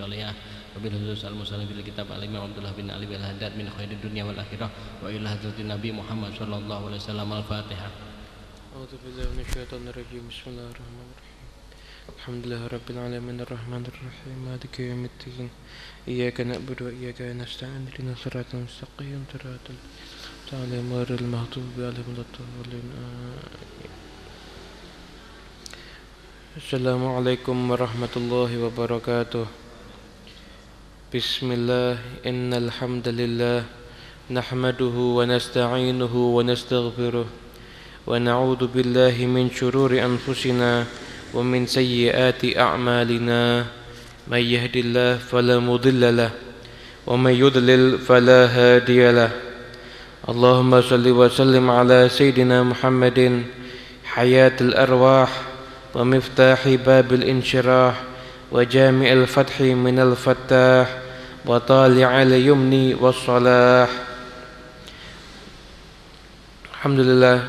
kulli niyati sholiyah wa bil khusus al musallim bil kitab al imam Abdullah bin Ali bil haddad min khairi dunya wal akhirah wa ila hadratin nabi Muhammad sallallahu alaihi wasallam al fatihah أعوذ بالله من الشيطان الرجيم بسم الله الرحمن الرحيم الحمد لله رب العالمين الرحمن الرحيم مالك يوم الدين إياك نعبد وإياك نستعين اهدنا الصراط المستقيم صراط الذين غير المغضوب عليهم ولا الضالين. السلام عليكم ورحمة الله وبركاته بسم الله إن الحمد لله نحمده ونستعينه ونستغفره ونعوذ بالله من شرور أنفسنا ومن سيئات أعمالنا. من يهد الله فلا مضل له ومن يضلل فلا هادي له. اللهم صل وسلم على سيدنا محمد حياة الأرواح ومفتاح باب الانشراح. وجامع الفتح من الفتاح وطالع اليمن والصلاح Alhamdulillah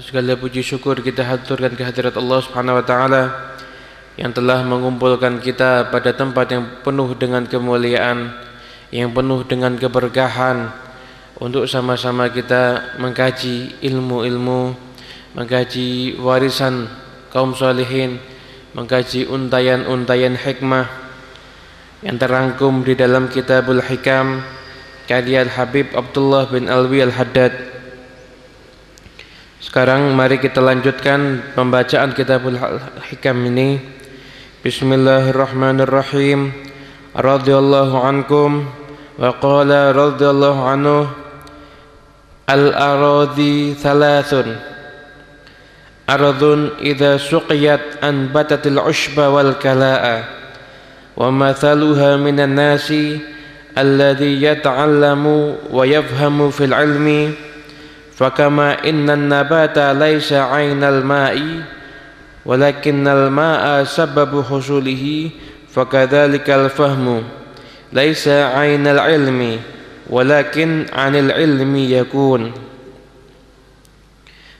segala puji syukur kita haturkan kehadirat Allah Subhanahu wa taala yang telah mengumpulkan kita pada tempat yang penuh dengan kemuliaan, yang penuh dengan keberkahan untuk sama-sama kita mengkaji ilmu-ilmu, mengkaji warisan kaum salihin, mengkaji untayan-untayan hikmah yang terangkum di dalam Kitabul Hikam karya Habib Abdullah bin Alwi Al-Haddad sekarang mari kita lanjutkan pembacaan Kitabul Hikam ini. Bismillahirrahmanirrahim. Radhiyallahu ankum wa qala radhiyallahu anhu Al-aradi thalathun أرض إذا سقيت أنبتت العشب والكلاء ومثلها من الناس الذي يتعلم ويفهم في العلم فكما إن النبات ليس عين الماء ولكن الماء سبب حصوله فكذلك الفهم ليس عين العلم ولكن عن العلم يكون.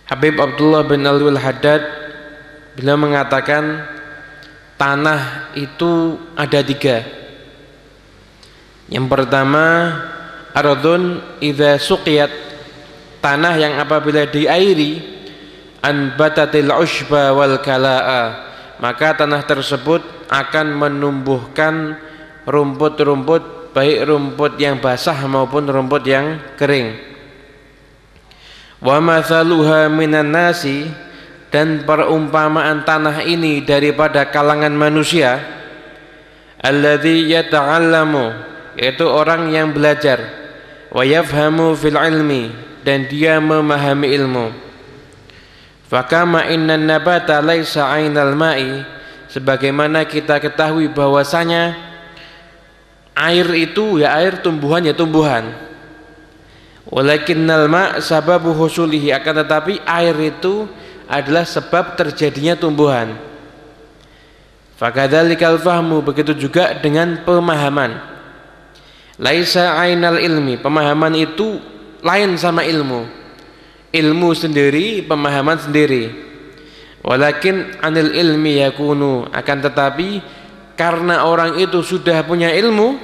Habib Abdullah bin Alwi Haddad beliau mengatakan tanah itu ada tiga. Yang pertama ardun idza suqiyat tanah yang apabila diairi anbatatil ushba wal kala'a maka tanah tersebut akan menumbuhkan rumput-rumput baik rumput yang basah maupun rumput yang kering wa mathaluha minan nasi dan perumpamaan tanah ini daripada kalangan manusia alladzi yata'allamu yaitu orang yang belajar wa yafhamu fil ilmi dan dia memahami ilmu. Fakama inna nabata laisa ainal ma'i sebagaimana kita ketahui bahwasanya air itu ya air tumbuhan ya tumbuhan walakinnal ma' sababu husulihi. Akan tetapi air itu adalah sebab terjadinya tumbuhan. Fakadzalikal fahmu begitu juga dengan pemahaman. Laisa ainal ilmi pemahaman itu lain sama ilmu. Ilmu sendiri pemahaman sendiri. Walakin anil ilmi yakunu akan tetapi karena orang itu sudah punya ilmu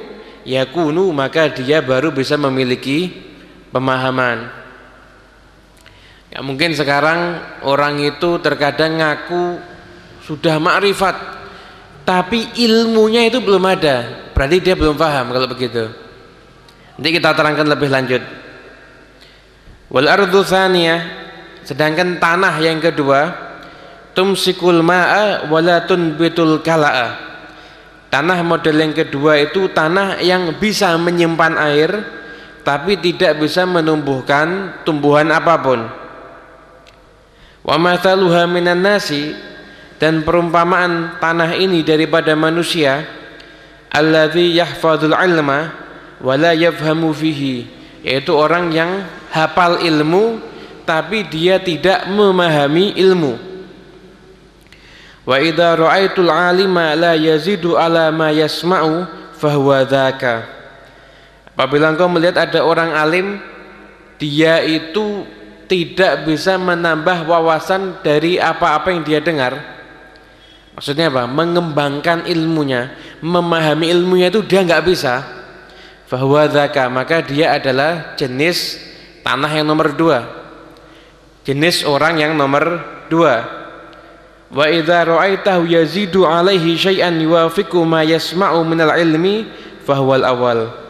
yakunu maka dia baru bisa memiliki pemahaman. Ya mungkin sekarang orang itu terkadang ngaku sudah makrifat tapi ilmunya itu belum ada. Berarti dia belum paham kalau begitu. Nanti kita terangkan lebih lanjut. Wal ardu thaniyah sedangkan tanah yang kedua tumsikul ma'a wala tunbitul kala'a. Tanah model yang kedua itu tanah yang bisa menyimpan air tapi tidak bisa menumbuhkan tumbuhan apa pun. Wa mathaluha minan nasi dan perumpamaan tanah ini daripada manusia alladzi yahfadzul ilma wa la yafhamu fihi yaitu orang yang hafal ilmu tapi dia tidak memahami ilmu. Wa idza ra'aitul alima la yazidu ala ma yasma'u fahuwa dzaka apabila engkau melihat ada orang alim dia itu tidak bisa menambah wawasan dari apa-apa yang dia dengar. Maksudnya apa? Mengembangkan ilmunya memahami ilmunya itu dia nggak bisa. Bahwa zaka maka dia adalah jenis tanah yang nomor dua. Jenis orang yang nomor dua. Wa idza ra'aitahu yazidu alaihi syai'an yuwafiqu ma yasma'u minal ilmi fahuwal awal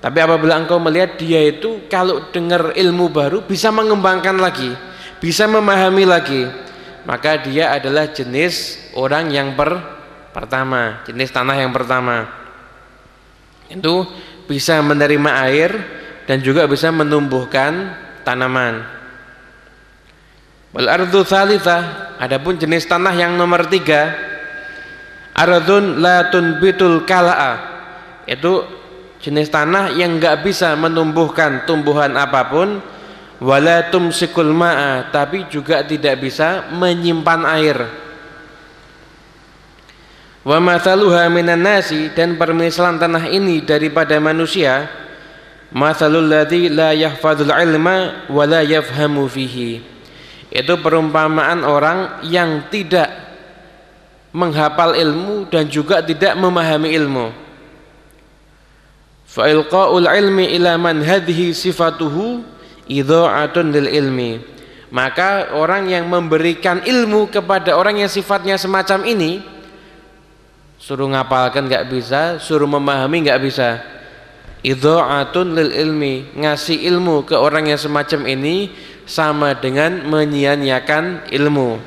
tapi apabila engkau melihat dia itu kalau dengar ilmu baru bisa mengembangkan lagi, bisa memahami lagi, maka dia adalah jenis orang yang per pertama, jenis tanah yang pertama. Itu bisa menerima air dan juga bisa menumbuhkan tanaman. Wal ardu thalitha, adapun jenis tanah yang nomor tiga, ardun la tunbitul kala'a. Itu jenis tanah yang enggak bisa menumbuhkan tumbuhan apa pun wala tumsikul ma'a tapi juga tidak bisa menyimpan air. Wa mathaluha minan nasi dan permisalan tanah ini daripada manusia mathalul ladzi la yahfadzul ilma wa la yafhamu fihi. Itu perumpamaan orang yang tidak menghafal ilmu dan juga tidak memahami ilmu fa ilqaul ilmi ila man hadhihi sifatuhu idha'atun lil ilmi. Maka orang yang memberikan ilmu kepada orang yang sifatnya semacam ini suruh ngapalkan nggak bisa suruh memahami nggak bisa. Idha'atun lil ilmi ngasih ilmu ke orang yang semacam ini sama dengan menyia-nyiakan ilmu.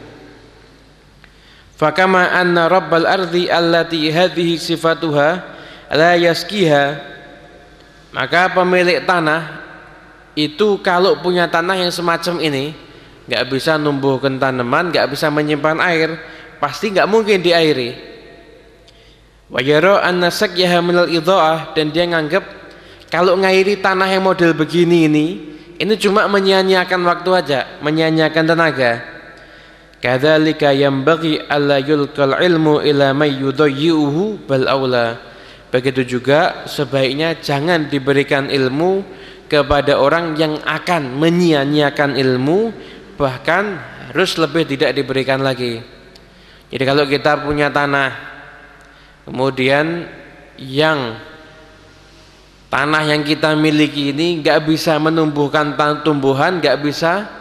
Fakama anna rabbal ardi allati hadhihi sifatuha la yaskiha maka pemilik tanah itu kalau punya tanah yang semacam ini nggak bisa numbuhkan tanaman, nggak bisa menyimpan air, pasti nggak mungkin diairi. Dan dia nganggap kalau ngairi tanah yang model begini ini ini cuma menyia-nyiakan waktu aja, menyia-nyiakan tenaga. Kadzalika bagi alla yulqal ilmu ila may bal aula Begitu juga sebaiknya jangan diberikan ilmu kepada orang yang akan menyia-nyiakan ilmu bahkan harus lebih tidak diberikan lagi. Jadi kalau kita punya tanah kemudian yang tanah yang kita miliki ini nggak bisa menumbuhkan tumbuhan, nggak bisa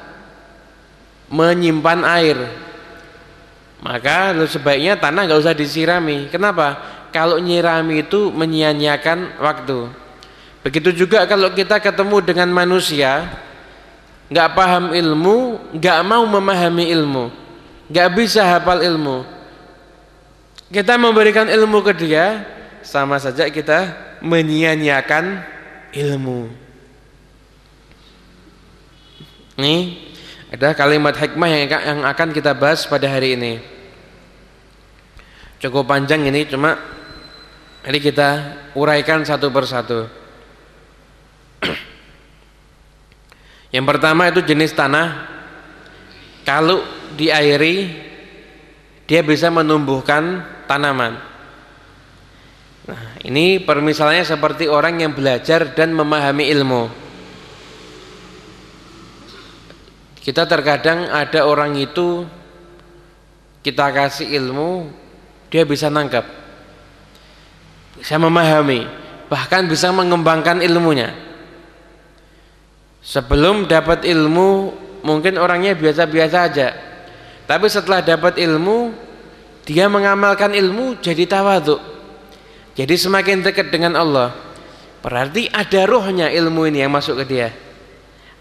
menyimpan air, maka sebaiknya tanah nggak usah disirami. Kenapa? Kalau nyirami itu menyia-nyiakan waktu. Begitu juga kalau kita ketemu dengan manusia nggak paham ilmu, nggak mau memahami ilmu, nggak bisa hafal ilmu. Kita memberikan ilmu ke dia, sama saja kita menyia-nyiakan ilmu. Ini ada kalimat hikmah yang akan kita bahas pada hari ini. Cukup panjang ini cuma jadi kita uraikan satu persatu. Yang pertama itu jenis tanah kalau diairi dia bisa menumbuhkan tanaman. Nah, ini permisalannya seperti orang yang belajar dan memahami ilmu. Kita terkadang ada orang itu kita kasih ilmu, dia bisa nangkap bisa memahami bahkan bisa mengembangkan ilmunya. Sebelum dapat ilmu mungkin orangnya biasa-biasa aja. Tapi setelah dapat ilmu dia mengamalkan ilmu jadi tawaduk. Jadi semakin dekat dengan Allah berarti ada rohnya ilmu ini yang masuk ke dia.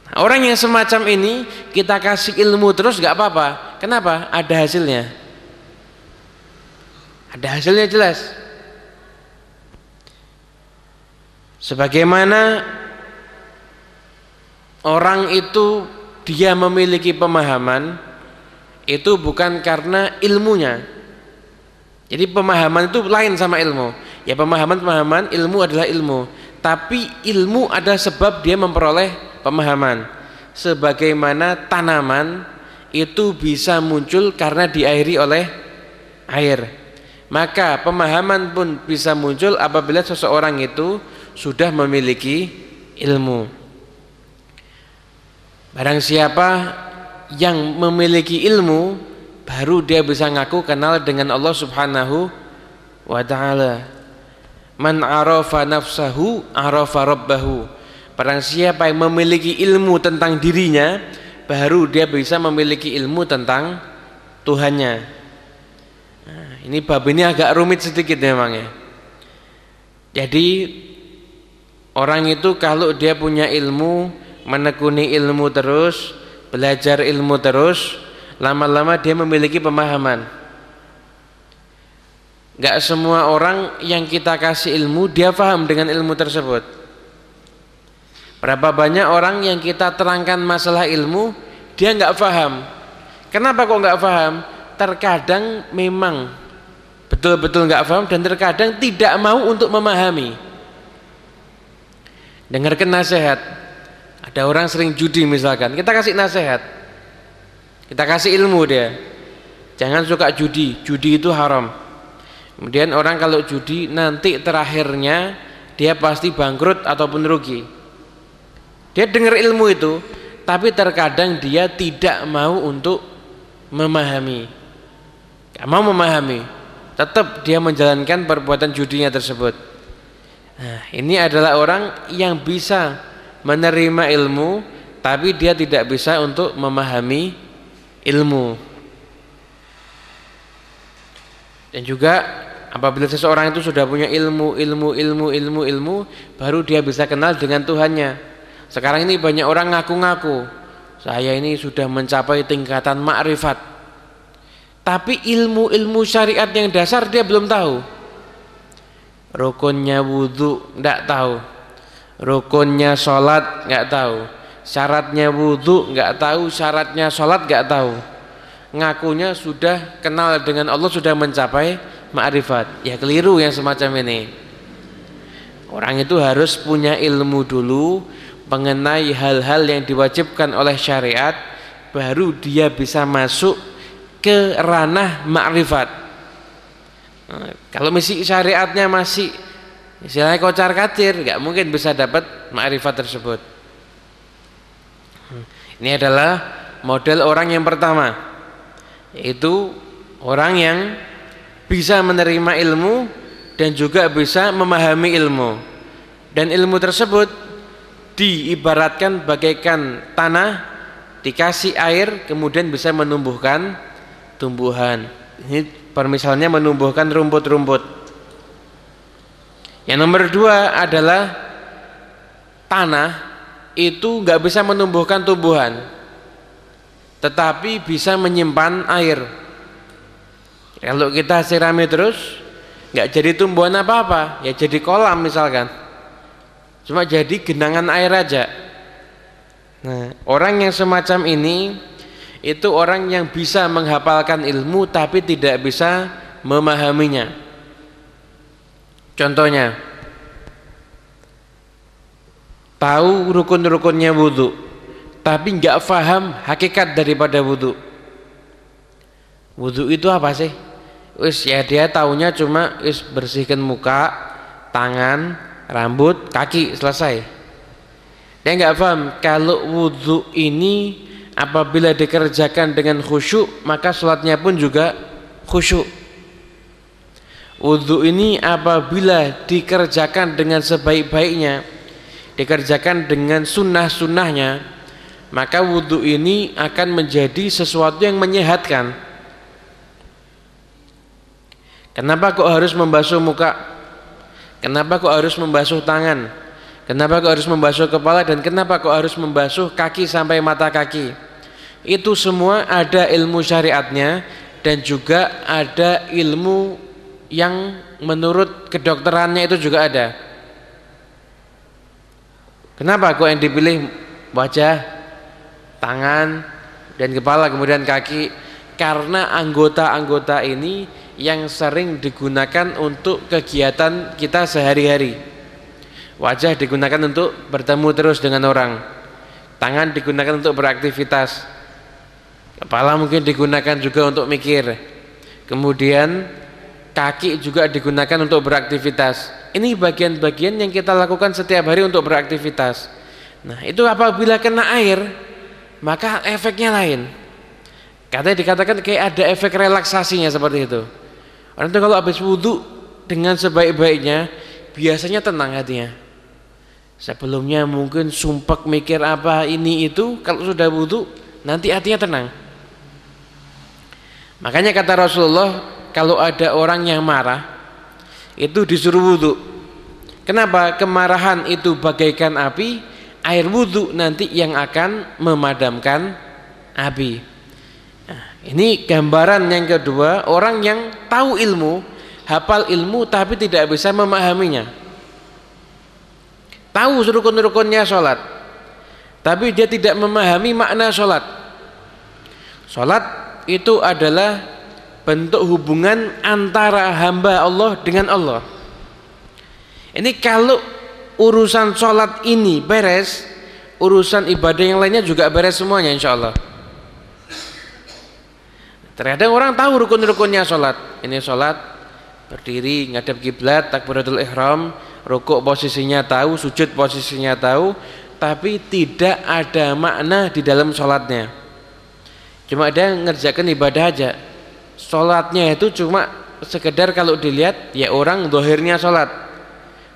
Nah, orang yang semacam ini kita kasih ilmu terus gak apa-apa. Kenapa? Ada hasilnya. Ada hasilnya jelas Sebagaimana orang itu dia memiliki pemahaman itu bukan karena ilmunya. Jadi pemahaman itu lain sama ilmu. Ya pemahaman-pemahaman ilmu adalah ilmu, tapi ilmu ada sebab dia memperoleh pemahaman. Sebagaimana tanaman itu bisa muncul karena diairi oleh air. Maka pemahaman pun bisa muncul apabila seseorang itu sudah memiliki ilmu. barang siapa yang memiliki ilmu baru dia bisa ngaku kenal dengan Allah Subhanahu wa taala. Man arafa nafsahu arafa rabbahu. Barang siapa yang memiliki ilmu tentang dirinya baru dia bisa memiliki ilmu tentang Tuhannya. Nah, ini bab ini agak rumit sedikit memang ya. Jadi orang itu kalau dia punya ilmu menekuni ilmu terus belajar ilmu terus lama-lama dia memiliki pemahaman Gak semua orang yang kita kasih ilmu dia paham dengan ilmu tersebut. Berapa banyak orang yang kita terangkan masalah ilmu dia nggak paham. Kenapa kok nggak paham? Terkadang memang betul-betul nggak paham dan terkadang tidak mau untuk memahami. Dengarkan nasihat. Ada orang sering judi misalkan, kita kasih nasihat. Kita kasih ilmu dia. Jangan suka judi, judi itu haram. Kemudian orang kalau judi nanti terakhirnya dia pasti bangkrut ataupun rugi. Dia dengar ilmu itu, tapi terkadang dia tidak mau untuk memahami. Gak mau memahami, tetap dia menjalankan perbuatan judinya tersebut. Nah, ini adalah orang yang bisa menerima ilmu, tapi dia tidak bisa untuk memahami ilmu. Dan juga Apabila seseorang itu sudah punya ilmu, ilmu, ilmu, ilmu, ilmu, baru dia bisa kenal dengan Tuhannya. Sekarang ini banyak orang ngaku-ngaku, saya ini sudah mencapai tingkatan makrifat. Tapi ilmu-ilmu syariat yang dasar dia belum tahu. Rukunnya wudhu tidak tahu. Rukunnya sholat nggak tahu. Syaratnya wudhu nggak tahu. Syaratnya sholat nggak tahu. Ngakunya sudah kenal dengan Allah sudah mencapai ma'rifat. Ya keliru yang semacam ini. Orang itu harus punya ilmu dulu mengenai hal-hal yang diwajibkan oleh syariat baru dia bisa masuk ke ranah ma'rifat. Nah, kalau misi syariatnya masih istilahnya kocar kacir, nggak mungkin bisa dapat ma'rifat tersebut. Ini adalah model orang yang pertama, yaitu orang yang bisa menerima ilmu dan juga bisa memahami ilmu. Dan ilmu tersebut diibaratkan bagaikan tanah dikasih air kemudian bisa menumbuhkan tumbuhan. Ini permisalnya menumbuhkan rumput-rumput yang nomor dua adalah tanah itu nggak bisa menumbuhkan tumbuhan tetapi bisa menyimpan air kalau kita sirami terus nggak jadi tumbuhan apa-apa, ya jadi kolam misalkan. Cuma jadi genangan air aja. Nah, orang yang semacam ini itu orang yang bisa menghafalkan ilmu tapi tidak bisa memahaminya. Contohnya, tahu rukun-rukunnya wudhu, tapi nggak faham hakikat daripada wudhu. Wudhu itu apa sih? wis ya dia taunya cuma wis bersihkan muka tangan rambut kaki selesai dia nggak paham kalau wudhu ini apabila dikerjakan dengan khusyuk maka sholatnya pun juga khusyuk wudhu ini apabila dikerjakan dengan sebaik-baiknya dikerjakan dengan sunnah-sunnahnya maka wudhu ini akan menjadi sesuatu yang menyehatkan Kenapa kok harus membasuh muka? Kenapa kok harus membasuh tangan? Kenapa kok harus membasuh kepala dan kenapa kok harus membasuh kaki sampai mata kaki? Itu semua ada ilmu syariatnya dan juga ada ilmu yang menurut kedokterannya itu juga ada. Kenapa kok yang dipilih wajah, tangan, dan kepala kemudian kaki? Karena anggota-anggota ini yang sering digunakan untuk kegiatan kita sehari-hari. Wajah digunakan untuk bertemu terus dengan orang. Tangan digunakan untuk beraktivitas. Kepala mungkin digunakan juga untuk mikir. Kemudian kaki juga digunakan untuk beraktivitas. Ini bagian-bagian yang kita lakukan setiap hari untuk beraktivitas. Nah, itu apabila kena air, maka efeknya lain katanya dikatakan kayak ada efek relaksasinya seperti itu orang itu kalau habis wudhu dengan sebaik-baiknya biasanya tenang hatinya sebelumnya mungkin sumpek mikir apa ini itu kalau sudah wudhu nanti hatinya tenang makanya kata Rasulullah kalau ada orang yang marah itu disuruh wudhu kenapa? Kemarahan itu bagaikan api air wudhu nanti yang akan memadamkan api. Nah, ini gambaran yang kedua orang yang tahu ilmu hafal ilmu tapi tidak bisa memahaminya. Tahu rukun-rukunnya sholat tapi dia tidak memahami makna sholat. Sholat itu adalah bentuk hubungan antara hamba Allah dengan Allah. Ini kalau urusan sholat ini beres urusan ibadah yang lainnya juga beres semuanya insya Allah terkadang orang tahu rukun-rukunnya sholat. Ini sholat berdiri ngadep kiblat takbiratul ihram rukuk posisinya tahu sujud posisinya tahu tapi tidak ada makna di dalam sholatnya cuma ada ngerjakan ibadah aja. Sholatnya itu cuma sekedar kalau dilihat ya orang dohirnya sholat.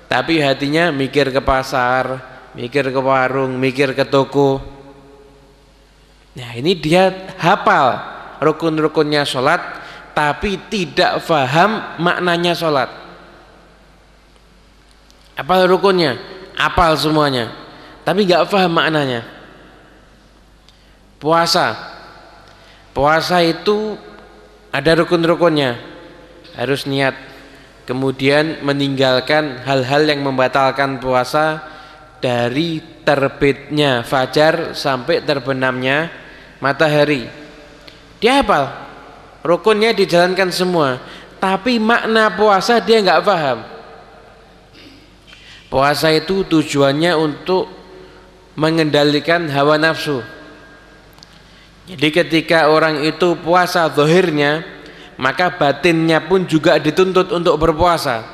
Tapi hatinya mikir ke pasar mikir ke warung mikir ke toko. Nah ini dia hafal rukun-rukunnya sholat tapi tidak faham maknanya sholat. Apa rukunnya apal semuanya tapi gak faham maknanya. Puasa puasa itu ada rukun-rukunnya. Harus niat. Kemudian meninggalkan hal-hal yang membatalkan puasa dari terbitnya fajar sampai terbenamnya matahari. Dia hafal rukunnya dijalankan semua. Tapi makna puasa dia nggak paham. Puasa itu tujuannya untuk mengendalikan hawa nafsu jadi ketika orang itu puasa zahirnya maka batinnya pun juga dituntut untuk berpuasa.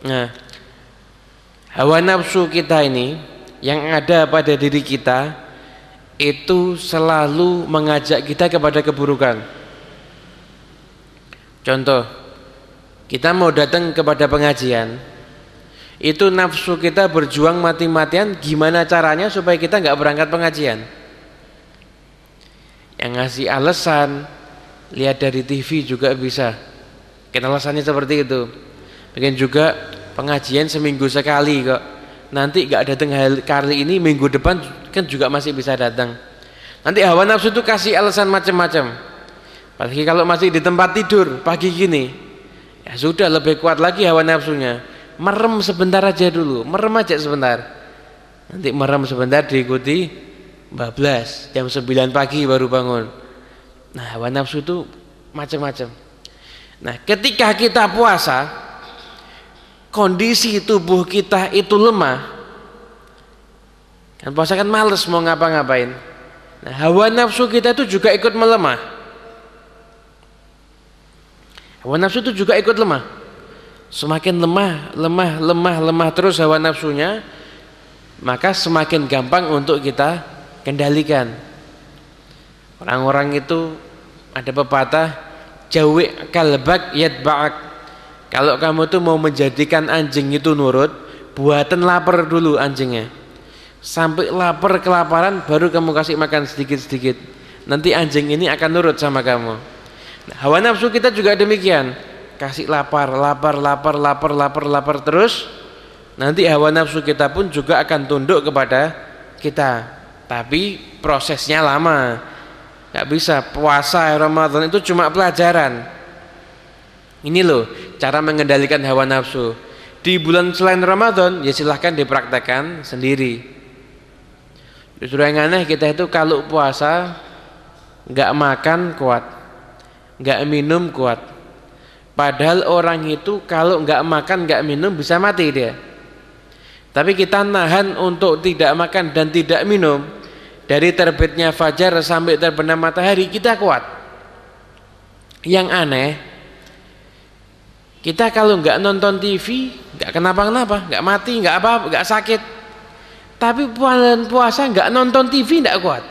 Nah hawa nafsu kita ini yang ada pada diri kita itu selalu mengajak kita kepada keburukan. Contoh kita mau datang kepada pengajian itu nafsu kita berjuang mati-matian gimana caranya supaya kita nggak berangkat pengajian yang ngasih alasan lihat dari TV juga bisa. Kan alasannya seperti itu. Pengen juga pengajian seminggu sekali kok. Nanti gak datang kali ini minggu depan kan juga masih bisa datang nanti hawa nafsu itu kasih alasan macam-macam. Apalagi kalau masih di tempat tidur pagi gini ya sudah lebih kuat lagi hawa nafsunya. Merem sebentar aja dulu merem aja sebentar. Nanti merem sebentar diikuti bablas jam 9 pagi baru bangun Nah, hawa nafsu itu macam-macam. Nah, ketika kita puasa, kondisi tubuh kita itu lemah. Kan puasa kan males mau ngapa-ngapain. Nah, hawa nafsu kita itu juga ikut melemah. Hawa nafsu itu juga ikut lemah. Semakin lemah, lemah, lemah, lemah terus hawa nafsunya, maka semakin gampang untuk kita kendalikan. Orang-orang itu ada pepatah jawi kalbak yatba'ak. Kalau kamu tuh mau menjadikan anjing itu nurut buatan lapar dulu anjingnya. Sampai lapar kelaparan baru kamu kasih makan sedikit-sedikit. Nanti anjing ini akan nurut sama kamu. Nah, hawa nafsu kita juga demikian. Kasih lapar lapar lapar lapar lapar lapar terus nanti hawa nafsu kita pun juga akan tunduk kepada kita tapi prosesnya lama. Nggak bisa. Puasa Ramadan itu cuma pelajaran. Ini loh cara mengendalikan hawa nafsu. Di bulan selain Ramadan ya silahkan dipraktekkan sendiri. Justru yang aneh kita itu kalau puasa nggak makan kuat. Nggak minum kuat. Padahal orang itu kalau nggak makan nggak minum bisa mati dia tapi kita nahan untuk tidak makan dan tidak minum. Dari terbitnya fajar sampai terbenam matahari kita kuat. Yang aneh kita kalau nggak nonton TV nggak kenapa-kenapa nggak mati nggak apa nggak sakit. Tapi puasa nggak nonton TV nggak kuat.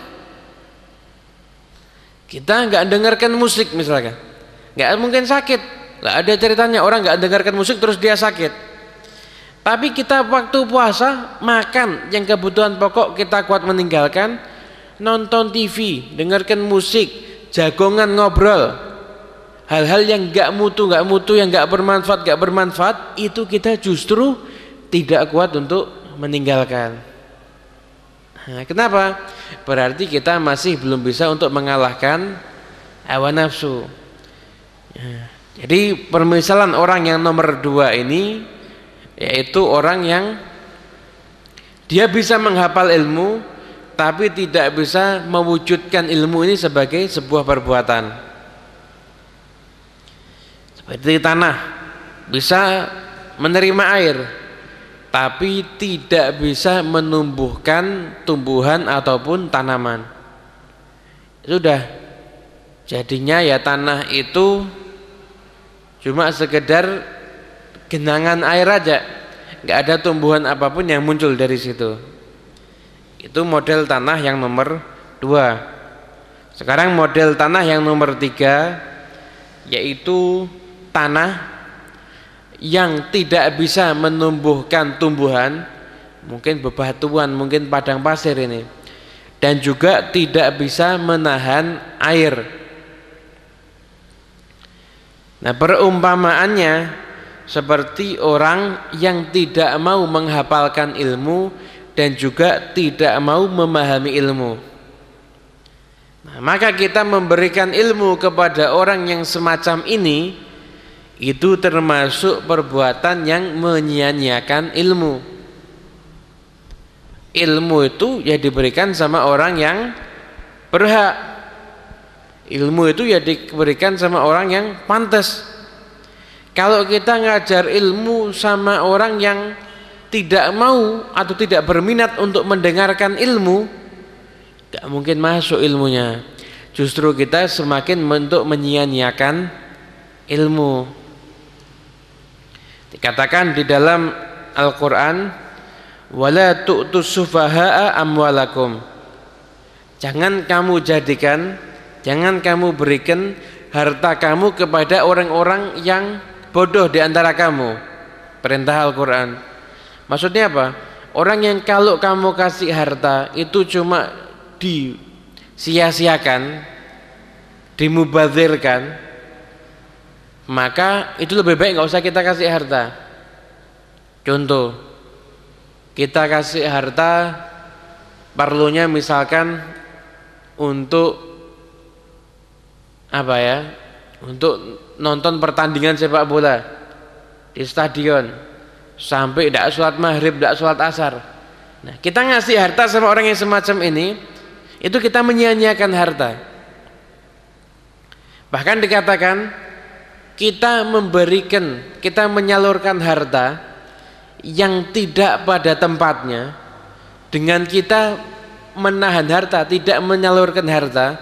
Kita nggak dengarkan musik misalkan. Nggak mungkin sakit. Nggak ada ceritanya orang nggak dengarkan musik terus dia sakit tapi kita waktu puasa makan yang kebutuhan pokok kita kuat meninggalkan nonton TV dengarkan musik jagongan ngobrol. Hal-hal yang nggak mutu nggak mutu yang nggak bermanfaat nggak bermanfaat itu kita justru tidak kuat untuk meninggalkan. Nah, kenapa? Berarti kita masih belum bisa untuk mengalahkan hawa nafsu. Nah, jadi permisalan orang yang nomor dua ini yaitu orang yang dia bisa menghafal ilmu tapi tidak bisa mewujudkan ilmu ini sebagai sebuah perbuatan. Seperti tanah bisa menerima air tapi tidak bisa menumbuhkan tumbuhan ataupun tanaman. Sudah jadinya ya tanah itu cuma sekedar genangan air aja. Nggak ada tumbuhan apa pun yang muncul dari situ. Itu model tanah yang nomor dua. Sekarang model tanah yang nomor tiga yaitu tanah yang tidak bisa menumbuhkan tumbuhan mungkin bebatuan mungkin padang pasir ini dan juga tidak bisa menahan air. Nah perumpamaannya seperti orang yang tidak mau menghafalkan ilmu dan juga tidak mau memahami ilmu. Nah, maka kita memberikan ilmu kepada orang yang semacam ini itu termasuk perbuatan yang menyia-nyiakan ilmu. Ilmu itu ya diberikan sama orang yang berhak. Ilmu itu ya diberikan sama orang yang pantas kalau kita ngajar ilmu sama orang yang tidak mau atau tidak berminat untuk mendengarkan ilmu gak mungkin masuk ilmunya justru kita semakin untuk menyia-nyiakan ilmu Dikatakan di dalam Al-Qur'an wala tu'tus sufaha'a amwalakum. Jangan kamu jadikan, jangan kamu berikan harta kamu kepada orang-orang yang bodoh di antara kamu. Perintah Al-Qur'an. Maksudnya apa? Orang yang kalau kamu kasih harta itu cuma disia-siakan, dimubazirkan, maka itu lebih baik nggak usah kita kasih harta contoh kita kasih harta perlunya misalkan untuk apa ya untuk nonton pertandingan sepak bola di stadion. Sampai tidak sholat maghrib tidak sholat asar. Nah kita ngasih harta sama orang yang semacam ini itu kita menyia-nyiakan harta. Bahkan dikatakan kita memberikan, kita menyalurkan harta yang tidak pada tempatnya dengan kita menahan harta, tidak menyalurkan harta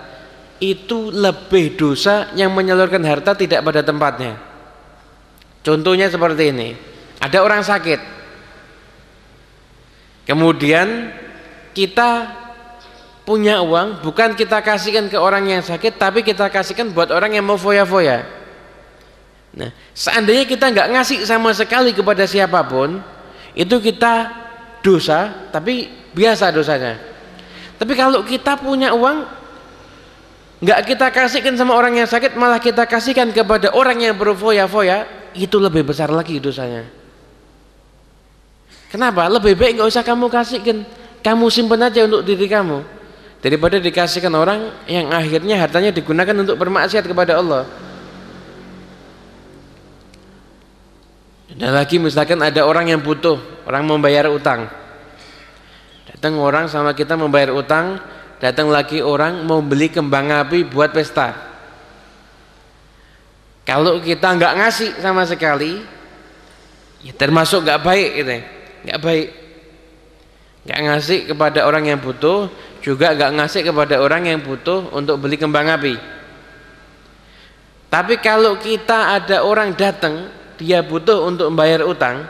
itu lebih dosa yang menyalurkan harta tidak pada tempatnya. Contohnya seperti ini. Ada orang sakit. Kemudian kita punya uang bukan kita kasihkan ke orang yang sakit tapi kita kasihkan buat orang yang mau foya-foya Nah, seandainya kita nggak ngasih sama sekali kepada siapa pun, itu kita dosa, tapi biasa dosanya. Tapi kalau kita punya uang, nggak kita kasihkan sama orang yang sakit, malah kita kasihkan kepada orang yang berfoya-foya, itu lebih besar lagi dosanya. Kenapa? Lebih baik nggak usah kamu kasihkan, kamu simpan aja untuk diri kamu, daripada dikasihkan orang yang akhirnya hartanya digunakan untuk bermaksiat kepada Allah. Dan lagi misalkan ada orang yang butuh, orang membayar utang. Datang orang sama kita membayar utang, datang lagi orang mau beli kembang api buat pesta. Kalau kita nggak ngasih sama sekali, ya termasuk nggak baik gitu, nggak baik. Nggak ngasih kepada orang yang butuh, juga nggak ngasih kepada orang yang butuh untuk beli kembang api. Tapi kalau kita ada orang datang dia butuh untuk membayar utang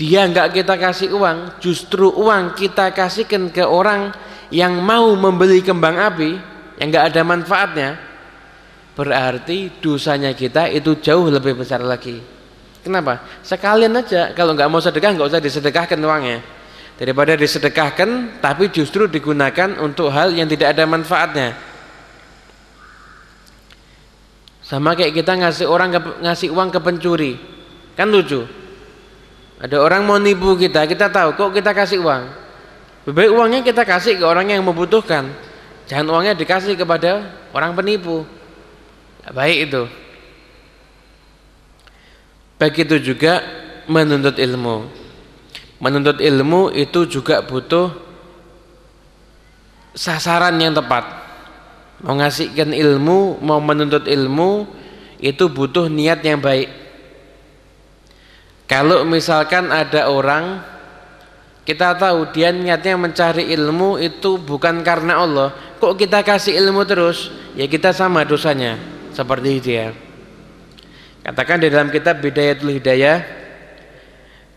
dia enggak kita kasih uang justru uang kita kasihkan ke orang yang mau membeli kembang api yang enggak ada manfaatnya berarti dosanya kita itu jauh lebih besar lagi. Kenapa? sekalian aja kalau enggak mau sedekah enggak usah disedekahkan uangnya. Daripada disedekahkan tapi justru digunakan untuk hal yang tidak ada manfaatnya. Sama kayak kita ngasih orang ngasih uang ke pencuri. Kan lucu. Ada orang mau nipu kita kita tahu kok kita kasih uang lebih uangnya kita kasih ke orang yang membutuhkan. Jangan uangnya dikasih kepada orang penipu. Baik itu. Baik itu juga menuntut ilmu. Menuntut ilmu itu juga butuh sasaran yang tepat. Mau ngasihkan ilmu mau menuntut ilmu itu butuh niat yang baik. Kalau misalkan ada orang kita tahu dia niatnya mencari ilmu itu bukan karena Allah. Kok kita kasih ilmu terus? Ya kita sama dosanya seperti dia. Katakan di dalam kitab Bidayatul Hidayah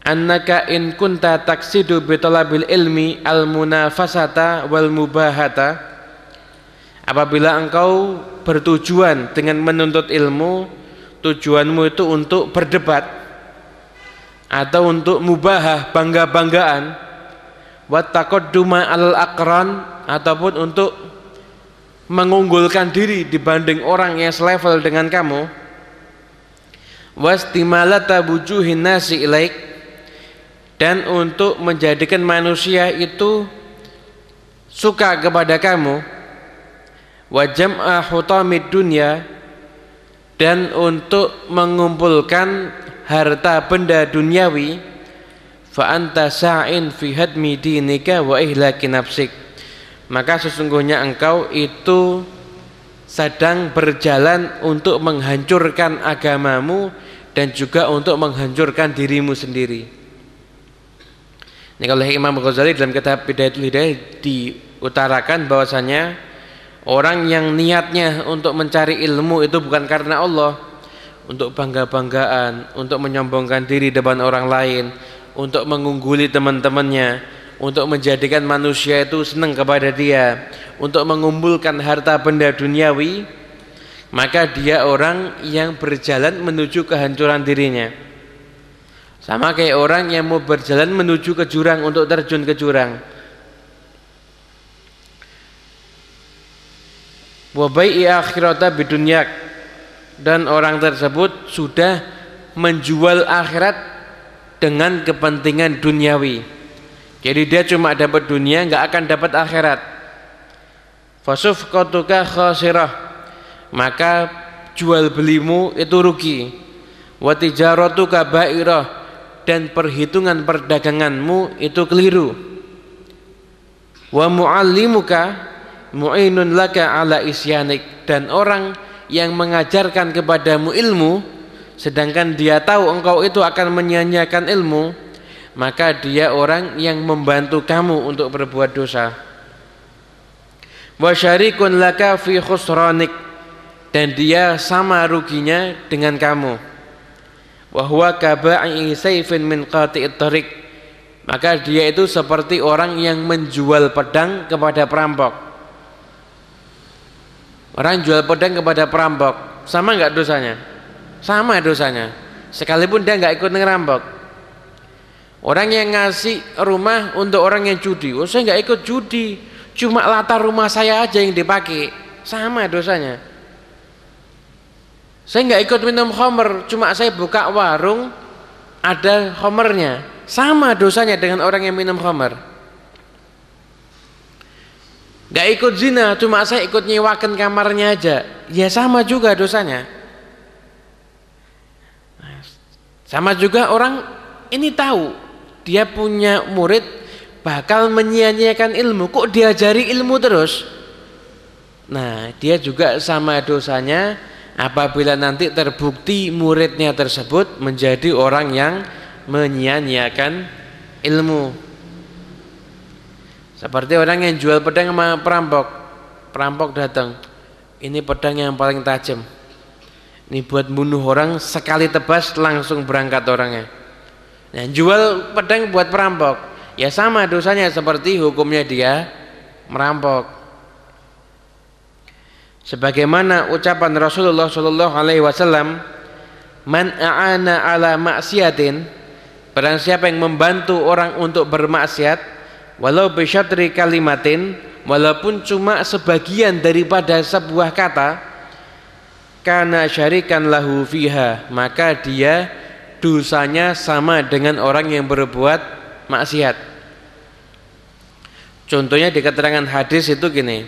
annaka in kunta taksidu bitolabil ilmi al munafasata wal mubahata Apabila engkau bertujuan dengan menuntut ilmu, tujuanmu itu untuk berdebat atau untuk mubahah bangga-banggaan, wattaqadduma al akran ataupun untuk mengunggulkan diri dibanding orang yang selevel dengan kamu, wastimalata wujuhin nasi ilaik. Dan untuk menjadikan manusia itu suka kepada kamu. Wa jam'a hutamid dunya. Dan untuk mengumpulkan harta benda duniawi fa anta sa'in fi hadmi dinika wa ihlaki nafsik maka sesungguhnya engkau itu sedang berjalan untuk menghancurkan agamamu dan juga untuk menghancurkan dirimu sendiri. Ini kalau Imam Ghazali dalam kitab Bidayatul Hidayah diutarakan bahwasanya Orang yang niatnya untuk mencari ilmu itu bukan karena Allah Untuk bangga-banggaan Untuk menyombongkan diri depan orang lain Untuk mengungguli teman-temannya Untuk menjadikan manusia itu senang kepada dia Untuk mengumpulkan harta benda duniawi Maka dia orang yang berjalan menuju kehancuran dirinya. Sama kayak orang yang mau berjalan menuju ke jurang Untuk terjun ke jurang. Wa bai'i akhirata bidunyak dan orang tersebut sudah menjual akhirat dengan kepentingan duniawi. Jadi dia cuma dapat dunia nggak akan dapat akhirat. Fasufqatuka khasirah. Maka jual belimu itu rugi. Wa tijaratuka ba'irah. Dan perhitungan perdaganganmu itu keliru. Wa muallimuka mu'inun laka ala isyanik. Dan orang yang mengajarkan kepadamu ilmu sedangkan dia tahu engkau itu akan menyanyiakan ilmu maka dia orang yang membantu kamu untuk berbuat dosa. Wa syarikun laka fi khusranik dan dia sama ruginya dengan kamu. Wa huwa kaba'i sayfin min qati'it tariq maka dia itu seperti orang yang menjual pedang kepada perampok Orang jual pedang kepada perampok, sama nggak dosanya? Sama dosanya. Sekalipun dia nggak ikut ngerampok. Orang yang ngasih rumah untuk orang yang judi, oh saya nggak ikut judi, cuma latar rumah saya aja yang dipakai, sama dosanya. Saya nggak ikut minum homer, cuma saya buka warung ada homernya, sama dosanya dengan orang yang minum homer. Gak ikut zina, cuma saya ikut nyewakan kamarnya aja. Ya sama juga dosanya. Sama juga orang ini tahu dia punya murid bakal menyia-nyiakan ilmu. Kok diajari ilmu terus? Nah, dia juga sama dosanya apabila nanti terbukti muridnya tersebut menjadi orang yang menyia-nyiakan ilmu. Seperti orang yang jual pedang sama perampok. Perampok datang. Ini pedang yang paling tajam. Ini buat bunuh orang sekali tebas langsung berangkat orangnya. Nah, jual pedang buat perampok, ya sama dosanya seperti hukumnya dia merampok. Sebagaimana ucapan Rasulullah Shallallahu Alaihi Wasallam, "Man aana ala maksiatin," barang siapa yang membantu orang untuk bermaksiat, walau bisyatri kalimatin, walaupun cuma sebagian daripada sebuah kata, karena syarikan lahu fiha, maka dia dosanya sama dengan orang yang berbuat maksiat. Contohnya di keterangan hadis itu gini.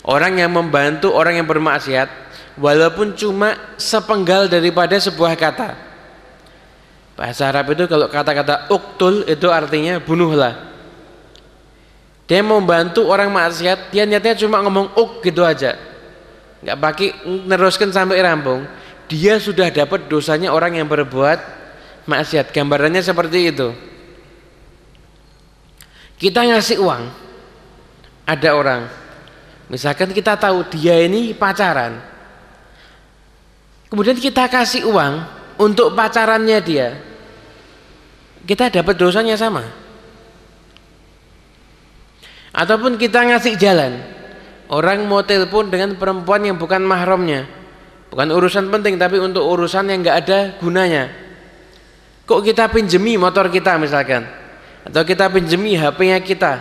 Orang yang membantu orang yang bermaksiat walaupun cuma sepenggal daripada sebuah kata. Bahasa Arab itu kalau kata-kata uktul itu artinya bunuhlah. Dia membantu orang maksiat, dia niatnya cuma ngomong uk gitu aja. Enggak pakai neruskan sampai rampung dia sudah dapat dosanya orang yang berbuat maksiat. Gambarannya seperti itu. Kita ngasih uang, ada orang, misalkan kita tahu dia ini pacaran, kemudian kita kasih uang untuk pacarannya dia, kita dapat dosanya sama. Ataupun kita ngasih jalan, orang mau telepon dengan perempuan yang bukan mahramnya, bukan urusan penting tapi untuk urusan yang nggak ada gunanya. Kok kita pinjemi motor kita misalkan? Atau kita pinjemi HP-nya kita?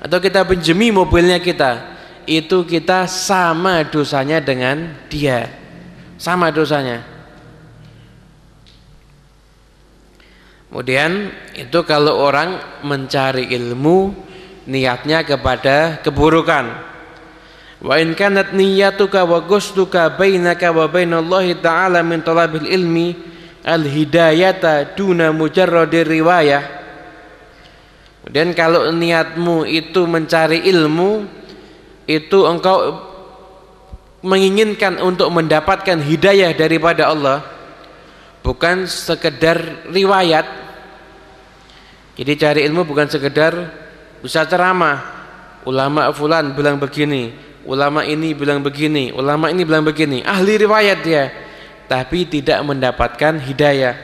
Atau kita pinjemi mobilnya kita? Itu kita sama dosanya dengan dia. Sama dosanya. Kemudian itu kalau orang mencari ilmu niatnya kepada keburukan. Wa in kanat niyyatuka wa gustuka bainaka wa bainallahi ta'ala min talabil ilmi al hidayata duna mujarradir riwayah. Dan kalau niatmu itu mencari ilmu itu engkau menginginkan untuk mendapatkan hidayah daripada Allah bukan sekedar riwayat. Jadi cari ilmu bukan sekedar bisa ceramah ulama fulan bilang begini ulama ini bilang begini, ulama ini bilang begini, ahli riwayat dia, tapi tidak mendapatkan hidayah.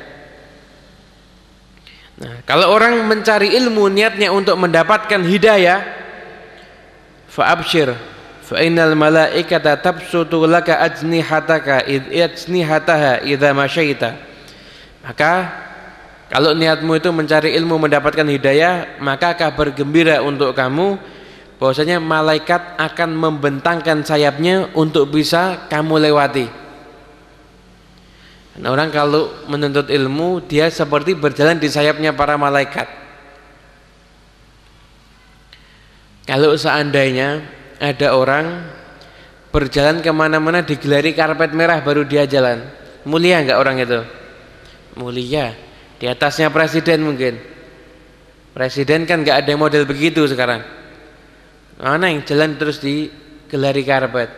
Nah, kalau orang mencari ilmu niatnya untuk mendapatkan hidayah, fa'abshir fa innal malaikata tabsutu laka ajnihataka id ajnihataha idza masyaita. Maka kalau niatmu itu mencari ilmu mendapatkan hidayah, maka kabar gembira untuk kamu bahwasanya malaikat akan membentangkan sayapnya untuk bisa kamu lewati. Nah, orang kalau menuntut ilmu dia seperti berjalan di sayapnya para malaikat. Kalau seandainya ada orang berjalan ke mana-mana digelari karpet merah baru dia jalan, mulia enggak orang itu? Mulia. Di atasnya presiden mungkin. Presiden kan enggak ada model begitu sekarang Mana yang jalan terus di gelari karpet?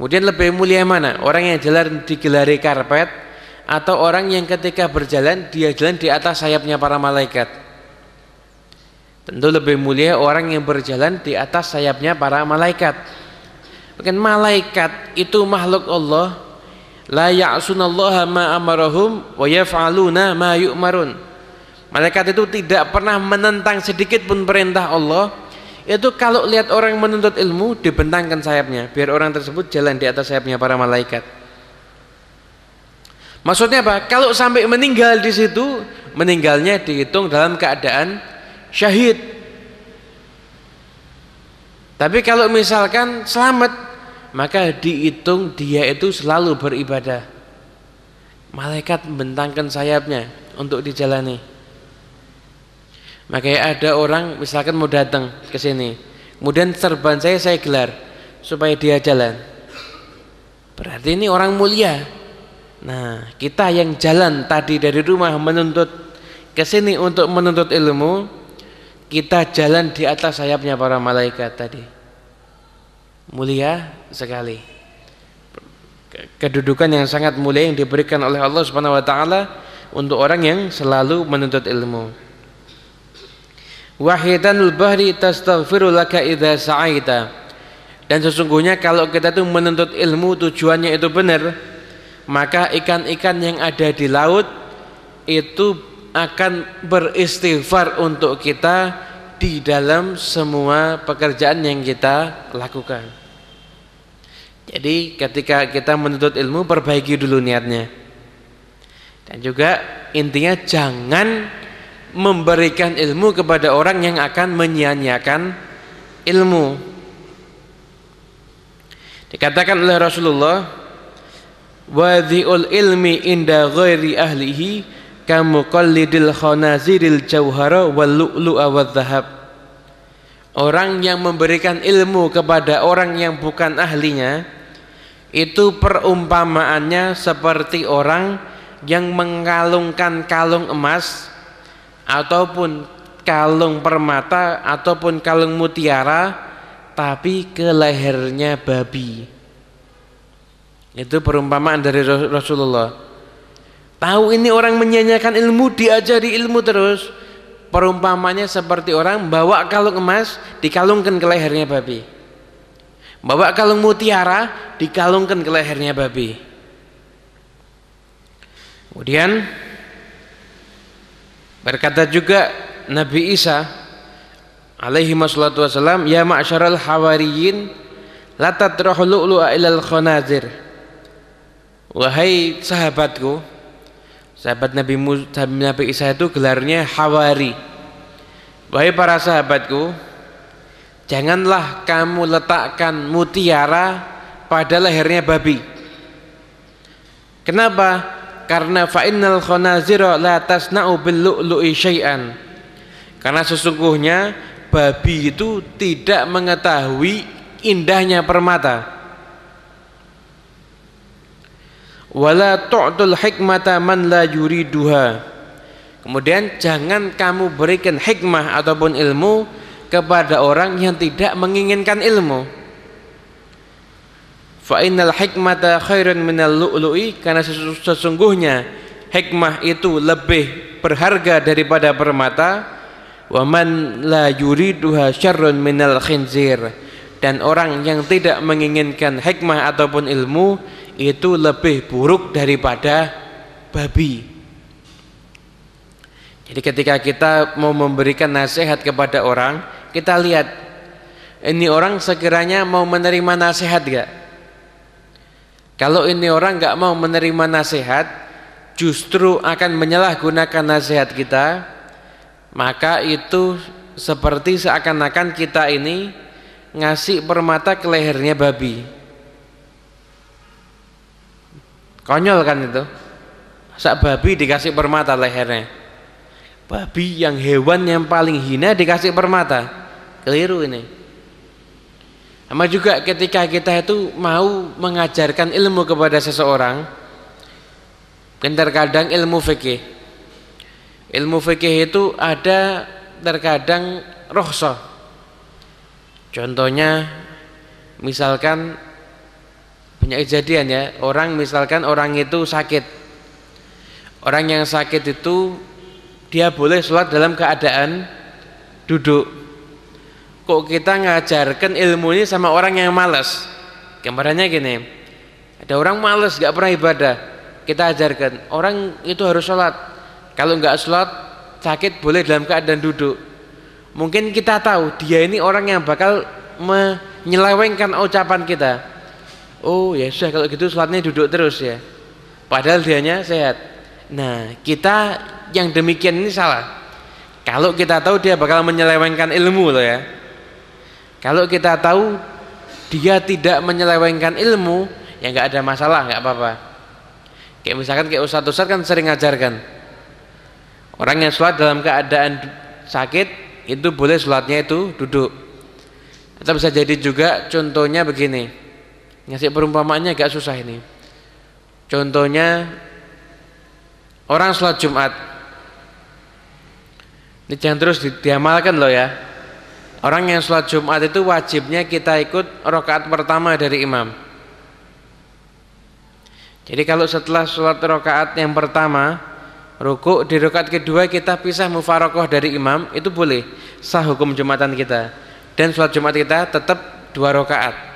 Kemudian lebih mulia mana? Orang yang jalan di gelari karpet atau orang yang ketika berjalan dia jalan di atas sayapnya para malaikat? Tentu lebih mulia orang yang berjalan di atas sayapnya para malaikat. Bukan malaikat itu makhluk Allah la ya'sunallaha ma amarahum wa yaf'aluna ma yu'marun. Malaikat itu tidak pernah menentang sedikit pun perintah Allah. Itu kalau lihat orang menuntut ilmu dibentangkan sayapnya biar orang tersebut jalan di atas sayapnya para malaikat. Maksudnya apa? Kalau sampai meninggal di situ meninggalnya dihitung dalam keadaan syahid. Tapi kalau misalkan selamat maka dihitung dia itu selalu beribadah malaikat membentangkan sayapnya untuk dijalani Makanya ada orang misalkan mau datang ke sini, kemudian serban saya saya gelar supaya dia jalan. Berarti ini orang mulia. Nah, kita yang jalan tadi dari rumah menuntut ke sini untuk menuntut ilmu, kita jalan di atas sayapnya para malaikat tadi. Mulia sekali. Kedudukan yang sangat mulia yang diberikan oleh Allah Subhanahu wa taala untuk orang yang selalu menuntut ilmu wahidanul bahri tastaghfiru laka idza sa'aita dan sesungguhnya kalau kita tuh menuntut ilmu tujuannya itu benar maka ikan-ikan yang ada di laut itu akan beristighfar untuk kita di dalam semua pekerjaan yang kita lakukan. Jadi ketika kita menuntut ilmu perbaiki dulu niatnya. Dan juga intinya jangan memberikan ilmu kepada orang yang akan menyia-nyiakan ilmu. Dikatakan oleh Rasulullah, "Wadhi'ul ilmi inda ghairi ahlihi kamuqallidil khanaziril jauhara wal lu'lu'a dhahab Orang yang memberikan ilmu kepada orang yang bukan ahlinya itu perumpamaannya seperti orang yang mengkalungkan kalung emas ataupun kalung permata ataupun kalung mutiara tapi ke lehernya babi. Itu perumpamaan dari Rasulullah. Tahu ini orang menyanyikan ilmu, diajari ilmu terus. Perumpamannya seperti orang bawa kalung emas, dikalungkan ke lehernya babi. Bawa kalung mutiara, dikalungkan ke lehernya babi. Kemudian berkata juga Nabi Isa alaihi wassalatu wassalam, "Ya ma'syaral hawariyin, la tatrahu lu'lu'a ilal khanazir." Wahai sahabatku, Sahabat Nabi Musa, Nabi Isa itu gelarnya Hawari. Wahai para sahabatku, janganlah kamu letakkan mutiara pada lehernya babi. Kenapa? Karena fa'innal khonazira la tasna'u bil lu'lu'i syai'an. Karena sesungguhnya babi itu tidak mengetahui indahnya permata. wala tu'tul hikmata man la yuriduha kemudian jangan kamu berikan hikmah ataupun ilmu kepada orang yang tidak menginginkan ilmu fa innal hikmata khairun minal lu'lu'i karena sesungguhnya hikmah itu lebih berharga daripada permata wa man la yuriduha syarrun minal khinzir dan orang yang tidak menginginkan hikmah ataupun ilmu itu lebih buruk daripada babi. Jadi ketika kita mau memberikan nasihat kepada orang, kita lihat ini orang sekiranya mau menerima nasihat gak? Kalau ini orang gak mau menerima nasihat, justru akan menyalahgunakan nasihat kita, maka itu seperti seakan-akan kita ini ngasih permata ke lehernya babi. Konyol kan itu. Sak babi dikasih permata lehernya. Babi yang hewan yang paling hina dikasih permata. Keliru ini. Sama juga ketika kita itu mau mengajarkan ilmu kepada seseorang, kan terkadang ilmu fikih. Ilmu fikih itu ada terkadang rohso. Contohnya misalkan punya kejadian ya orang misalkan orang itu sakit orang yang sakit itu dia boleh sholat dalam keadaan duduk. Kok kita ngajarkan ilmu ini sama orang yang malas gambarannya gini ada orang malas gak pernah ibadah. Kita ajarkan orang itu harus sholat. Kalau nggak sholat sakit boleh dalam keadaan duduk. Mungkin kita tahu dia ini orang yang bakal menyelewengkan ucapan kita. Oh ya sudah kalau gitu sholatnya duduk terus ya. Padahal dianya sehat nah kita yang demikian ini salah. Kalau kita tahu dia bakal menyelewengkan ilmu loh ya. Kalau kita tahu dia tidak menyelewengkan ilmu ya nggak ada masalah nggak apa-apa. Kayak misalkan kayak ustadz ustadz kan sering ngajarkan. Orang yang sholat dalam keadaan sakit itu boleh sholatnya itu duduk. Atau bisa jadi juga contohnya begini. Ngasih perumpamaannya agak susah ini. Contohnya orang sholat Jumat. Ini jangan terus di, diamalkan loh ya. Orang yang sholat Jumat itu wajibnya kita ikut rokaat pertama dari imam. Jadi kalau setelah sholat rokaat yang pertama, ruku di rokaat kedua kita pisah mufarokoh dari imam, itu boleh sah hukum Jumatan kita. Dan sholat Jumat kita tetap dua rokaat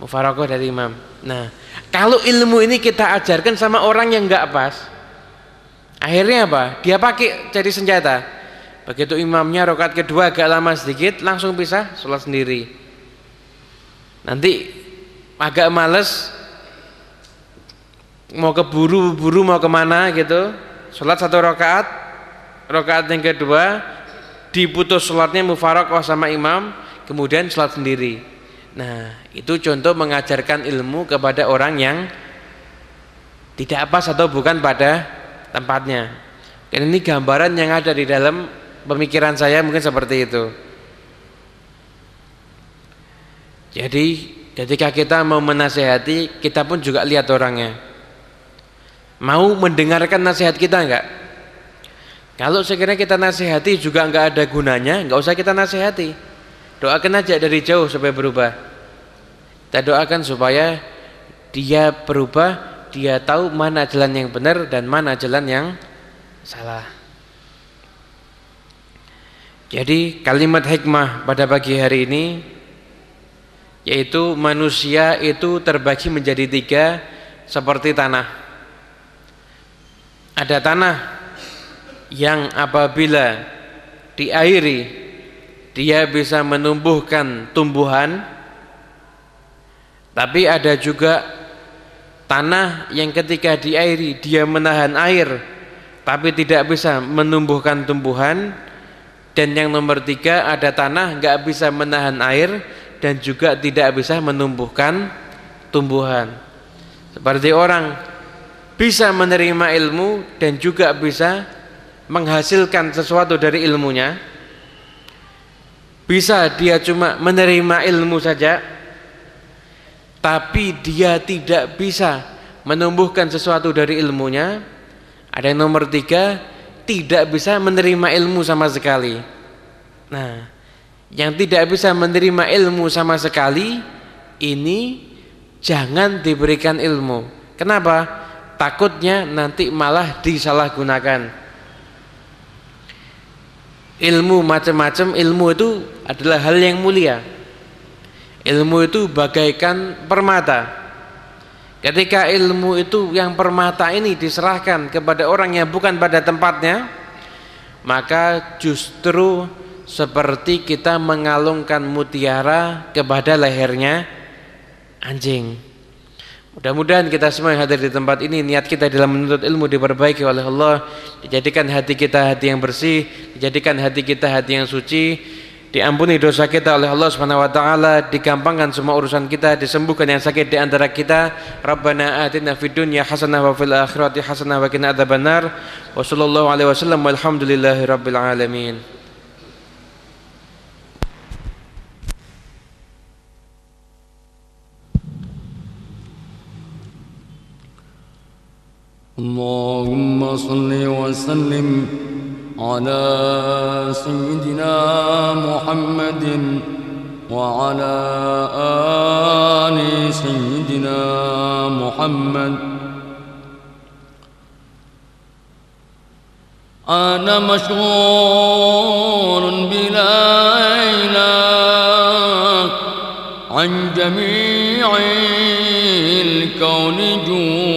mufarokoh dari imam nah kalau ilmu ini kita ajarkan sama orang yang nggak pas Akhirnya apa? Dia pakai jadi senjata. Begitu imamnya rokat kedua agak lama sedikit, langsung pisah, sholat sendiri. Nanti agak males, mau keburu-buru mau ke mana gitu, sholat satu rokaat, rokaat yang kedua diputus sholatnya mufarokoh sama imam, kemudian sholat sendiri. Nah, itu contoh mengajarkan ilmu kepada orang yang tidak pas atau bukan pada tempatnya. Dan ini gambaran yang ada di dalam pemikiran saya mungkin seperti itu. Jadi ketika kita mau menasehati, kita pun juga lihat orangnya. Mau mendengarkan nasihat kita enggak? Kalau sekiranya kita nasihati juga enggak ada gunanya, enggak usah kita nasihati. Doakan aja dari jauh supaya berubah. Kita doakan supaya dia berubah dia tahu mana jalan yang benar dan mana jalan yang salah. Jadi kalimat hikmah pada pagi hari ini yaitu manusia itu terbagi menjadi tiga seperti tanah. Ada tanah yang apabila diairi dia bisa menumbuhkan tumbuhan tapi ada juga Tanah yang ketika diairi dia menahan air tapi tidak bisa menumbuhkan tumbuhan. Dan yang nomor tiga ada tanah nggak bisa menahan air dan juga tidak bisa menumbuhkan tumbuhan. Seperti orang bisa menerima ilmu dan juga bisa menghasilkan sesuatu dari ilmunya bisa dia cuma menerima ilmu saja tapi dia tidak bisa menumbuhkan sesuatu dari ilmunya. Ada yang nomor tiga tidak bisa menerima ilmu sama sekali. Nah yang tidak bisa menerima ilmu sama sekali ini jangan diberikan ilmu. Kenapa? takutnya nanti malah disalahgunakan ilmu macam-macam ilmu itu adalah hal yang mulia Ilmu itu bagaikan permata. Ketika ilmu itu yang permata ini diserahkan kepada orang yang bukan pada tempatnya, maka justru seperti kita mengalungkan mutiara kepada lehernya anjing. Mudah-mudahan kita semua yang hadir di tempat ini niat kita dalam menuntut ilmu diperbaiki oleh Allah, dijadikan hati kita hati yang bersih, dijadikan hati kita hati yang suci diampuni dosa kita oleh Allah Subhanahu wa taala, digampangkan semua urusan kita, disembuhkan yang sakit di antara kita. Rabbana atina fid dunya hasanah wa fil akhirati hasanah wa qina adzabannar. Wa sallallahu alaihi wasallam walhamdulillahi rabbil alamin. اللهم صل وسلم على سيدنا محمد وعلى آل سيدنا محمد. أنا مشغول بلا إله عن جميع الكون جمنا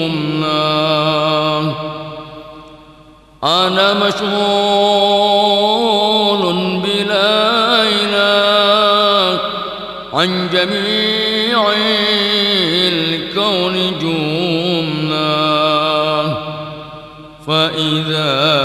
أنا مشغول بلا إله عن جميع الكون جمنا فإذا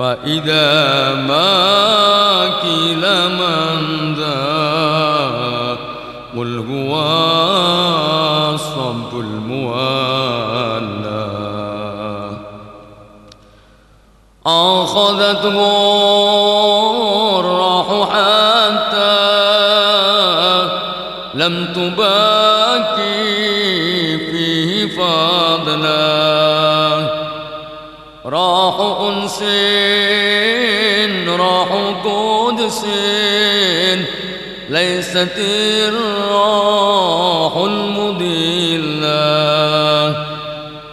فإذا ما من ذا قل هو الصب الموالى أخذته الراح حتى لم تباكي فيه فضلا. راح أنسين راح قدس ليست الروح المضلة.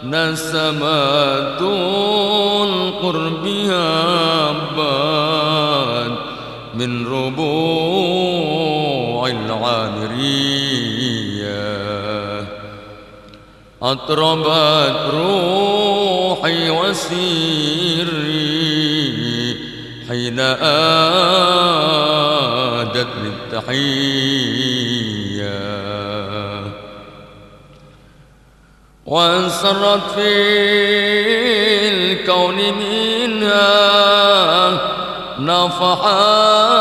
نسمات القرب هبان من ربوع العامرية. أطربت روحي وسيري حين آدت للتحية وانصرت في الكون منها نفحات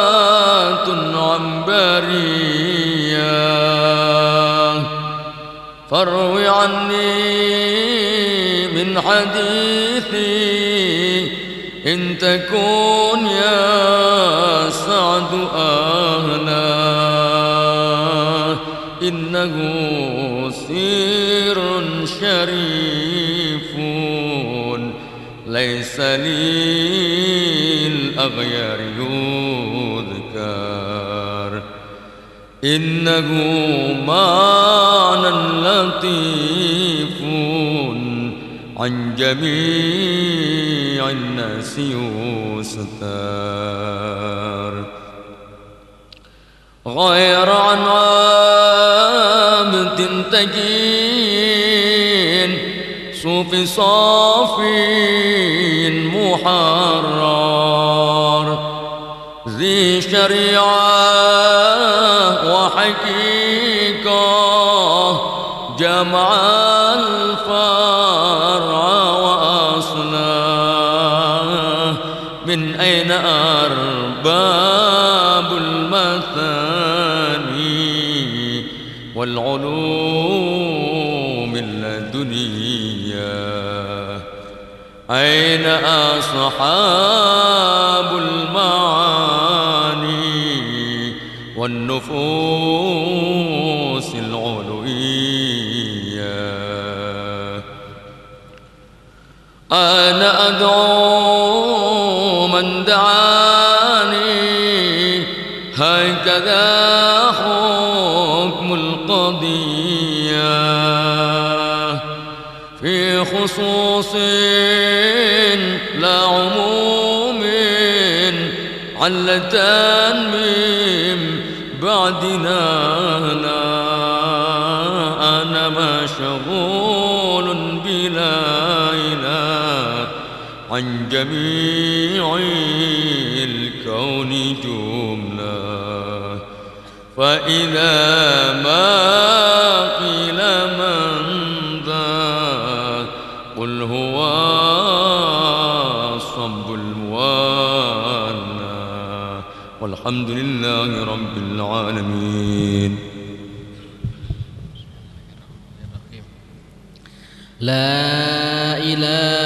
عنبرية. فاروي عني من حديثي إن تكون يا سعد أهلا إنه سير شريف. ليس للأغيار يذكر إنه معنى لطيف عن جميع الناس يستر غير عن عابد تجين صوف صافي محرر. ذي شريعة وحقيقة جمع الفرع من أين أرباب المثاني والعلوم اللدنية؟ أين أصحاب المعاني والنفوس العلوية؟ أنا أدعو من دعاني هكذا حكم القضية. في خصوص لا عموم علة من بعدنا أنا مشغول عن جميع الكون جملة. فإذا ما قيل من ذا قل هو صب الموالى. والحمد لله رب العالمين. لا إله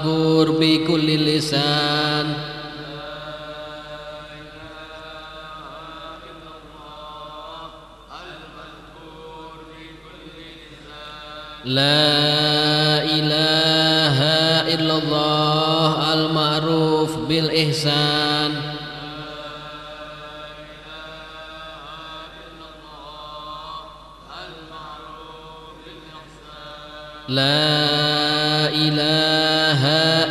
المذكور بكل لسان. لا إله إلا الله المعروف بالإحسان. لا إله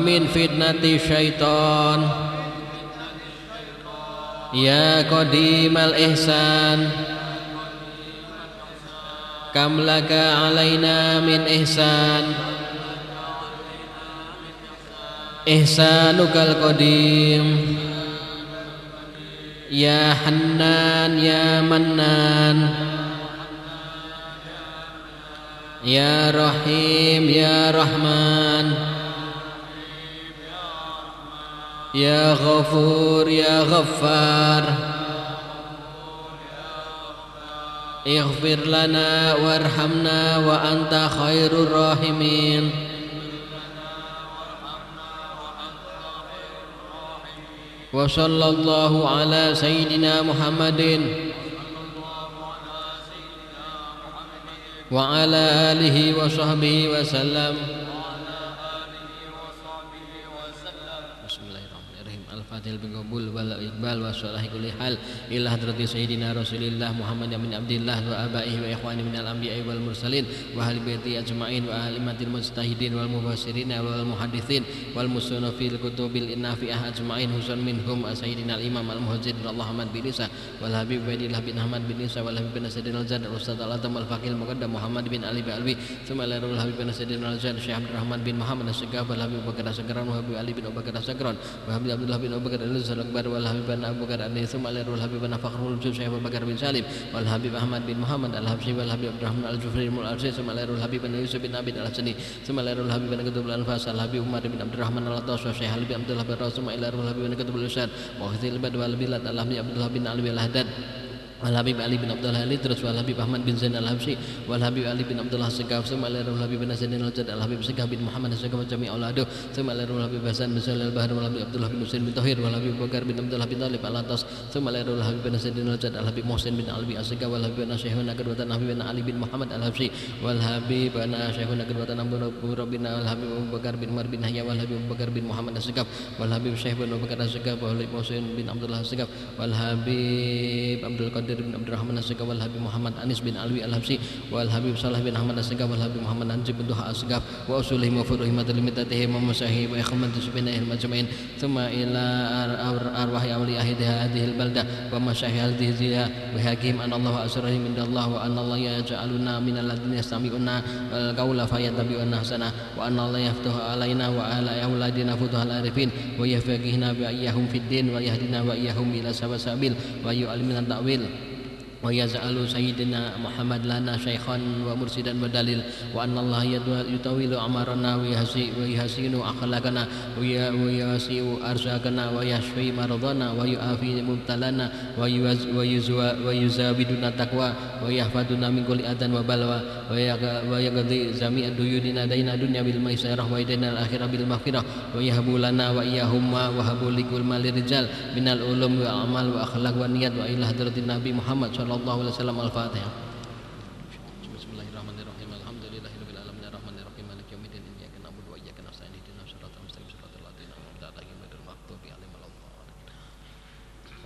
min fitnati syaitan. Ya qadimal ihsan. Kam laka alaina min ihsan. Ihsanukal qadim. Ya hannan ya mannan. Ya Rahim Ya Rahman. يا غفور يا غفار. اغفر لنا وارحمنا وأنت خير الراحمين. وصلى الله على سيدنا محمد. وعلى آله وصحبه وسلم. Fatil bin qabul wal iqbal wa salahi kulli hal ila hadrati sayyidina rasulillah muhammad bin abdillah wa abaihi wa ikhwani minal anbiya'i wal mursalin wa ahli baiti ajma'in wa ahli matil mujtahidin wal mufassirin wal muhaddithin wal musannifil kutubil inafi'ah ajma'in husan minhum sayyidina al imam al muhajirin Allah Muhammad bin Isa wal habib Baidillah bin Ahmad bin Isa wal habib bin Sayyidina al Zad Ustaz al Atam al Faqil Muqaddam Muhammad bin Ali bin Alwi thumma ila habib bin Sayyidina al Zad Syekh Abdul bin Muhammad As-Sagaf wal habib Bakar As-Sagran wa habib Ali bin Bakar As-Sagran wa habib Abdullah bin Abu Bakar Al-Zul Akbar wal Habib Abu Bakar An Thumma Al Habib Fakhrul Juz Syekh Abu Bakar bin Salim wal Habib Ahmad bin Muhammad Al Habsyi wal Habib Abdurrahman Al Jufri Mul Al Thumma Al Habib Yusuf bin Abid Al Hasani Thumma Al Habib bin Qutb Al Fas Al Habib Umar bin Abdurrahman Al Atas wa Syekh Habib Abdullah bin Rasul Al Habib bin Qutb Al Usad wa Khazil Bad wal Bilad Al Habib Abdullah bin Ali Al Haddad wal Habib Ali bin Abdullah Ali terus wal Habib Ahmad bin Zain al Habsyi wal Habib Ali bin Abdullah Segaf sama al Habib bin Zain al Jad al Habib Segaf bin Muhammad Segaf jami auladu sama al Habib Hasan bin Sulaiman al Bahar wal Habib Abdullah bin Husain bin Tahir wal Habib Bakar bin Abdullah bin Talib al Atas sama al Habib bin Zain al Jad al Habib Muhsin bin Albi Asegaf wal Habib Nasihun kedwatan Habib bin Ali bin Muhammad al Habsyi wal Habib Nasihun kedwatan Abu bin al Habib Abu Bakar bin Umar bin Hayya wal Habib Abu Bakar bin Muhammad Asegaf wal Habib Syekh bin Abu Bakar Asegaf wal Habib Muhsin bin Abdullah Asegaf wal Habib Abdul Qadir bin Abdurrahman Asgaf wal Habib Muhammad Anis bin Alwi Al Habsi wal Habib Salah bin Ahmad Asgaf wal Habib Muhammad Anjib bin Duha Asgaf wa usulihim wa furuhim wa limitatihi wa masahi wa ikhman tusbina il majma'in. Thumma ila arwahi awliyahi hadhihi al balda wa masahi hadhihi ziya wa hakim an Allah wa asrarihim min Allah wa anna Allah yaj'aluna min alladhina yastami'una al qawla fayattabi'una hasana wa anna Allah yaftahu alaina wa ala auladina futuhal arifin wa yafaqihna bi ayyahum fid din wa yahdina wa iyyahum ila sabil wa yu'allimuna ta'wil wa yaz'alu sayyidina Muhammad lana syaikhan wa mursidan wa dalil. Wa anna Allah yutawilu amarana wa yahsi wa yahsinu akhlaqana wa ya wa yasiu arzaqana wa yashfi maradana wa yuafi mubtalana wa yuwaz wa yuzwa wa taqwa wa yahfaduna min kulli adan wa balwa wa wa yaqdi jami'a duyunina daina dunya bil maisarah wa daina al akhirah bil maghfirah wa yahbu lana wa iyyahumma wa habu likul minal ulum wa amal wa akhlaq wa niat wa ila hadratin nabi Muhammad sallallahu alaihi wasallam al-fatihah.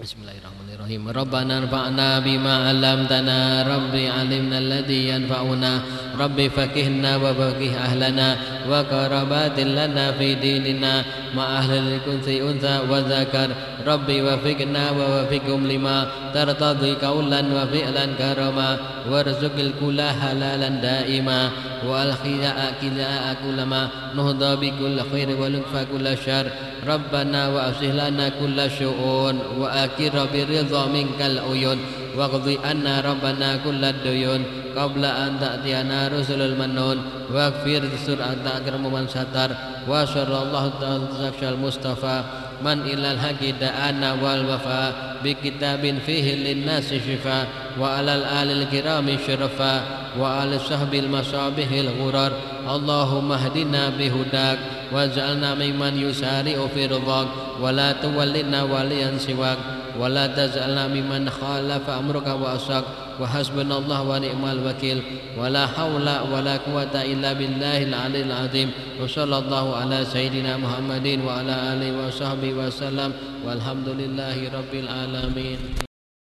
بسم الله الرحمن الرحيم ربنا انفعنا بما علمتنا ربي علمنا الذي ينفعنا ربي فكهنا وفكه أهلنا وقربات لنا في ديننا مع أهل الكنث أنثى وذكر ربي وفقنا ووفقهم لما ترتضي قولا وفعلا كرما وارزق الكل حلالا دائما والخياء كلاء كل ما نهضى بكل خير ولطف كل شر ربنا وأصلح لنا كل شؤون وأكر برضا منك العيون واقضي عنا ربنا كل الديون قبل أن تأتينا رسل المنون. واغفر سرعة أكرم من ستر وصلى الله تعالى المصطفى. من إلى الحق دعانا والوفاء بكتاب فيه للناس شفاء وعلى الآل الكرام شرفاء وعلى الصحب المصابح الغرر. اللهم اهدنا بهداك. واجعلنا ممن يسارع في رضاك. ولا تولنا وليا سواك. ولا تجعلنا ممن خالف أمرك وأصاك وحسبنا الله ونعم الوكيل. ولا حول ولا قوة إلا بالله العلي العظيم. وصلى الله على سيدنا محمد وعلى آله وصحبه وسلم. والحمد لله رب العالمين.